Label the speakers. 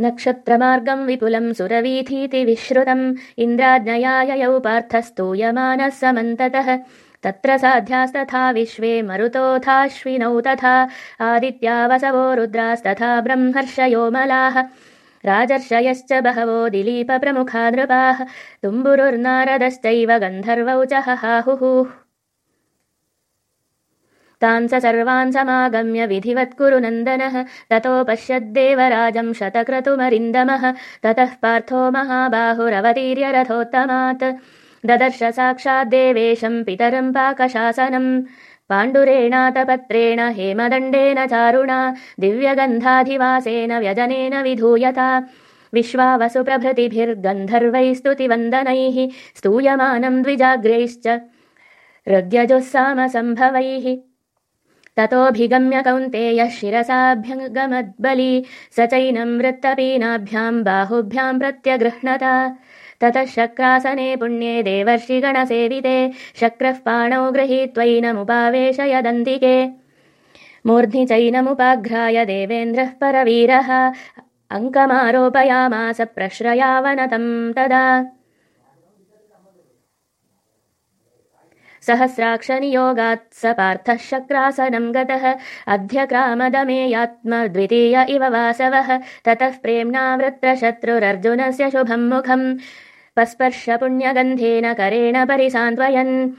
Speaker 1: नक्षत्रमार्गम् विपुलम् सुरवीथीति विश्रुतम् इन्द्राज्ञयाययौ पार्थस्तूयमानः समन्ततः तत्र साध्यास्तथा विश्वे मरुतोऽथाश्विनौ तथा आदित्यावसवो रुद्रास्तथा ब्रह्मर्षयो मलाः। राजर्षयश्च बहवो दिलीपप्रमुखा नृपाः तुम्बुरुर्नारदश्चैव गन्धर्वौ च हाहुः तान् स सर्वान् समागम्य विधिवत्कुरु नन्दनः। ततो पश्यद्देवराजम् शतक्रतुमरिन्दमः। ततः पार्थो महाबाहुरवतीर्य रथोत्तमात्। ददर्श साक्षाद्देवेशम् पितरम् पाकशासनम्। पाण्डुरेणातपत्रेण हेमदण्डेन चारुणा। दिव्यगन्धाधिवासेन व्यजनेन विधूयता। विश्वावसुप्रभृतिभिर्गन्धर्वैः स्तुतिवन्दनैः। स्तूयमानम् द्विजाग्रैश्च रज्ञजुःसामसम्भवैः ततोऽभिगम्य कौन्तेयः शिरसाभ्यगमद्बली स चैनम् वृत्तपीनाभ्याम् बाहुभ्याम् प्रत्यगृह्णता। ततः शक्रासने पुण्ये देवर्षिगणसेविते शक्रः पाणौ गृहीत्वैनमुपावेशयदन्तिके मूर्ध्नि चैनमुपाघ्राय देवेन्द्रः परवीरः अङ्कमारोपयामास प्रश्रयावनतम् तदा सहस्राक्षनियोगात् स पार्थः शक्रासनम् गतः। अध्यक्रामदमेयात्मद्वितीय इव वासवः। ततः प्रेम्णावृत्रशत्रुरर्जुनस्य शुभम् मुखम्। पस्पर्श पुण्यगन्धेन करेण परिसान्त्वयन्